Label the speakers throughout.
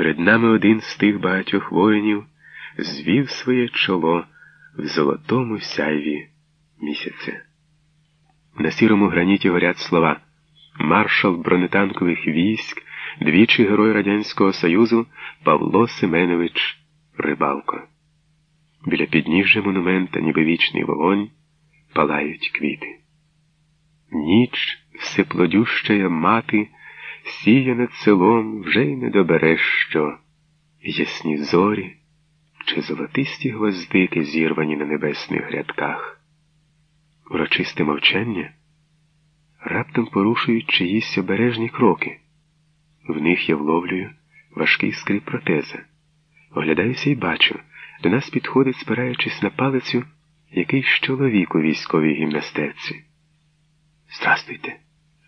Speaker 1: Перед нами один з тих багатьох воїнів звів своє чоло в золотому сяйві місяця. На сірому граніті горять слова маршал бронетанкових військ, двічі герой Радянського Союзу Павло Семенович Рибалко. Біля підніжжя монумента, ніби вічний вогонь, палають квіти. Ніч всеплодющая мати, сіє над селом вже й не добереш що, ясні зорі чи золотисті гвоздики, зірвані на небесних грядках. Урочисте мовчання раптом порушують чиїсь обережні кроки. В них я вловлюю важкий скрип протеза. Оглядаюся і бачу, до нас підходить, спираючись на палицю, якийсь чоловік у військовій гімнастерці. Здрастуйте,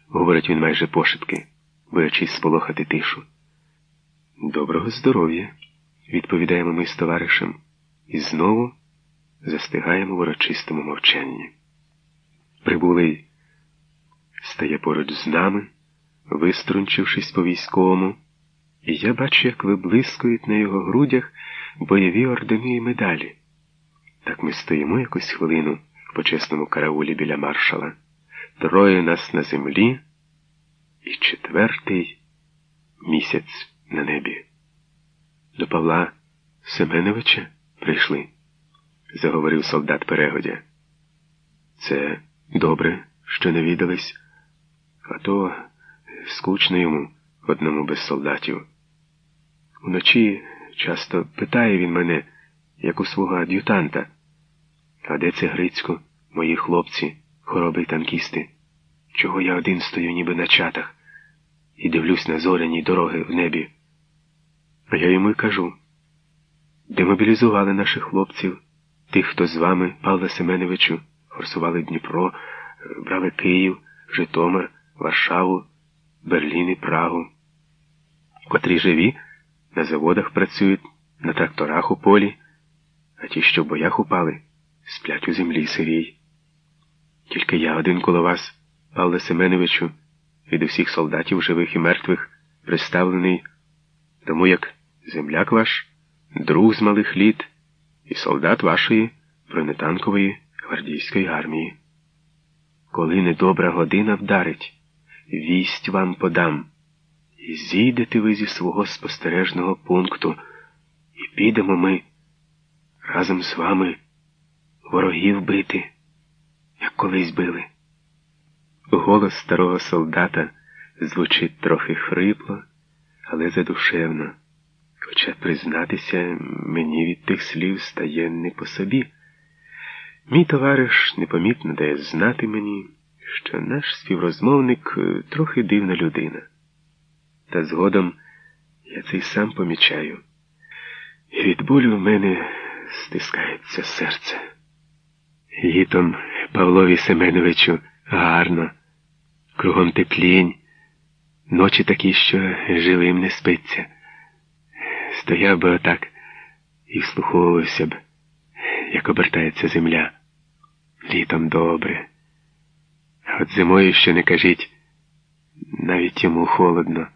Speaker 1: говорить він майже пошепки, боячись сполохати тишу. Доброго здоров'я, відповідаємо ми з товаришем, і знову застигаємо в урочистому мовчанні. Прибулий стає поруч з нами, виструнчившись по військовому, і я бачу, як виблискують на його грудях бойові ордени і медалі. Так ми стоїмо якусь хвилину в почесному караулі біля маршала. Троє нас на землі і четвертий місяць на небі. До Павла Семеновича прийшли, заговорив солдат перегодя. Це добре, що не віддались, а то скучно йому одному без солдатів. Уночі часто питає він мене, як у свого ад'ютанта, а де це Грицько, мої хлопці, хороби й танкісти, чого я один стою ніби на чатах і дивлюсь на зоряні дороги в небі. А я йому й кажу демобілізували наших хлопців, тих, хто з вами, Павле Семеновичу, форсували Дніпро, брали Київ, Житомир, Варшаву, Берлін і Прагу, котрі живі на заводах працюють, на тракторах у полі, а ті, що в боях упали, сплять у землі сирій. Тільки я один коло вас, Павле Семеновичу, від усіх солдатів живих і мертвих, представлений, тому як земляк ваш, друг з малих літ і солдат вашої бронетанкової гвардійської армії. Коли недобра година вдарить, вість вам подам, і зійдете ви зі свого спостережного пункту, і підемо ми разом з вами ворогів бити, як колись били. Голос старого солдата звучить трохи хрипло, але задушевно. Хоча, признатися, мені від тих слів стає не по собі. Мій товариш непомітно дає знати мені, що наш співрозмовник трохи дивна людина. Та згодом я це й сам помічаю, і від болю в мене стискається серце. Літом Павлові Семеновичу гарно, кругом теплінь, ночі такі, що живим не спиться. Стояв би отак і вслуховувався б, як обертається земля. Літом добре. От зимою що не кажіть, навіть йому холодно.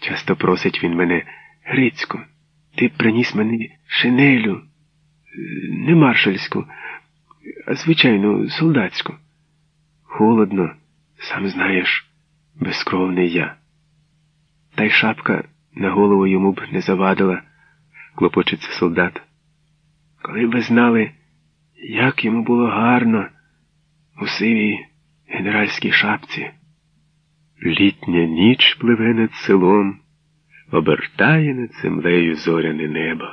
Speaker 1: Часто просить він мене, Грицьку, ти приніс мені шинелю, не маршальську, а звичайну солдатську. Холодно, сам знаєш, безкровний я. Та й шапка на голову йому б не завадила, клопочеться солдат. Коли б знали, як йому було гарно у сивій генеральській шапці. Літня ніч пливе над селом, обертає над землею зоряне небо.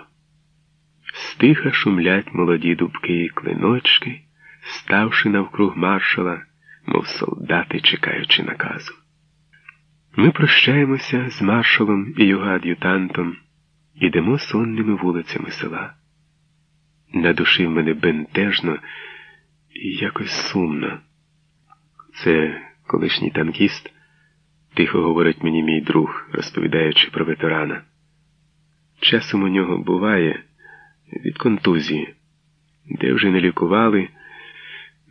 Speaker 1: Стиха шумлять молоді дубки і клиночки, ставши навкруг маршала, мов солдати, чекаючи наказу. Ми прощаємося з маршалом і його ад'ютантом, ідемо сонними вулицями села. На душі в мене бентежно і якось сумно. Це колишній танкіст, тихо говорить мені мій друг, розповідаючи про ветерана. Часом у нього буває від контузії, де вже не лікували,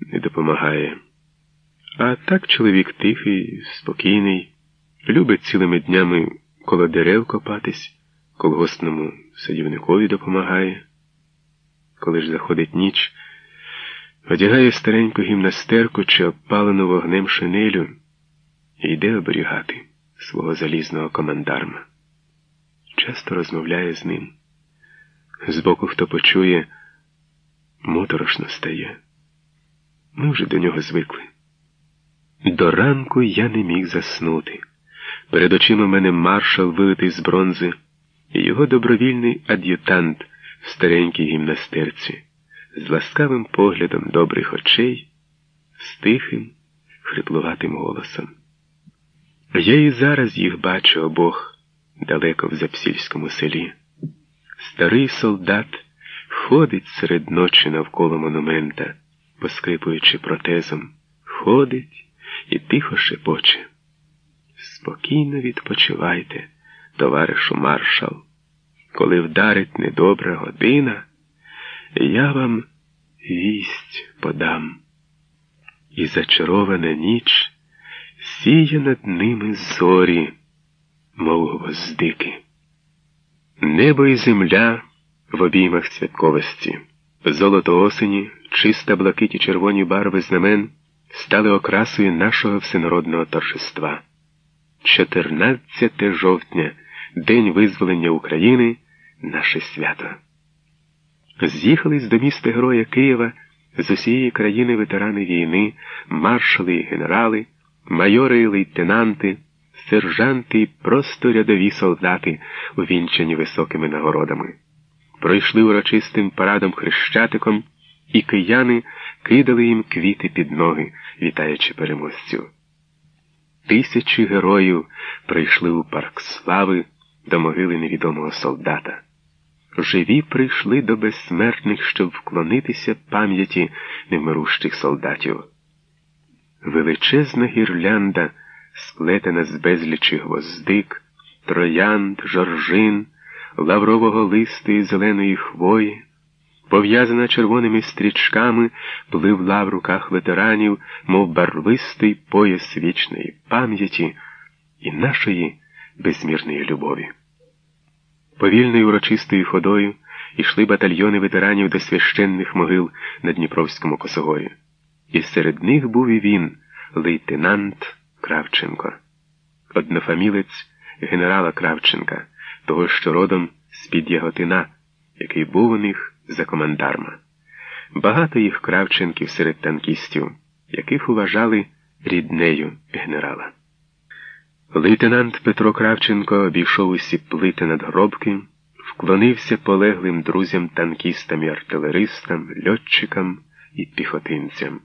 Speaker 1: не допомагає. А так чоловік тихий, спокійний, любить цілими днями коло дерев копатись колгоспному садівникові допомагає. Коли ж заходить ніч, одягає стареньку гімнастерку чи обпалену вогнем шинелю і йде оберігати свого залізного командарма. Часто розмовляє з ним. Збоку, хто почує, моторошно стає. Ми вже до нього звикли. До ранку я не міг заснути. Перед очима мене маршал вилитий з бронзи, і його добровільний ад'ютант в старенькій гімнастерці, з ласкавим поглядом добрих очей, з тихим, хриплуватим голосом. Я і зараз їх бачу обох далеко в Запсільському селі. Старий солдат ходить серед ночі навколо монумента, поскрипуючи протезом, ходить і тихо шепоче. Спокійно відпочивайте, товаришу маршал. Коли вдарить недобра година, я вам вість подам. І зачарована ніч сіє над ними зорі, мов гвоздики. Небо і земля в обіймах святковості, золото осені, чиста блакиті червоні барви знамен стали окрасою нашого всенародного торжества. 14 жовтня, День визволення України, наше свято. З'їхались до міста Героя Києва з усієї країни ветерани війни, маршали і генерали, майори і лейтенанти, сержанти і просто рядові солдати, увінчані високими нагородами. Пройшли урочистим парадом хрещатиком, і кияни кидали їм квіти під ноги, вітаючи переможців. Тисячі героїв прийшли у парк слави до могили невідомого солдата. Живі прийшли до безсмертних, щоб вклонитися пам'яті невмирущих солдатів. Величезна гірлянда, сплетена з безлічі гвоздик, троянд, жоржин, лаврового листу і зеленої хвої пов'язана червоними стрічками, пливла в руках ветеранів, мов барвистий пояс вічної пам'яті і нашої безмірної любові. Повільною урочистою ходою йшли батальйони ветеранів до священних могил на Дніпровському косогорі. І серед них був і він, лейтенант Кравченко, однофамілець генерала Кравченка, того що родом з-під Яготина, який був у них за командарма. Багато їх кравченків серед танкістів, яких вважали ріднею генерала. Лейтенант Петро Кравченко обійшов усі плити надгробки, вклонився полеглим друзям танкістам і артилеристам, льотчикам і піхотинцям.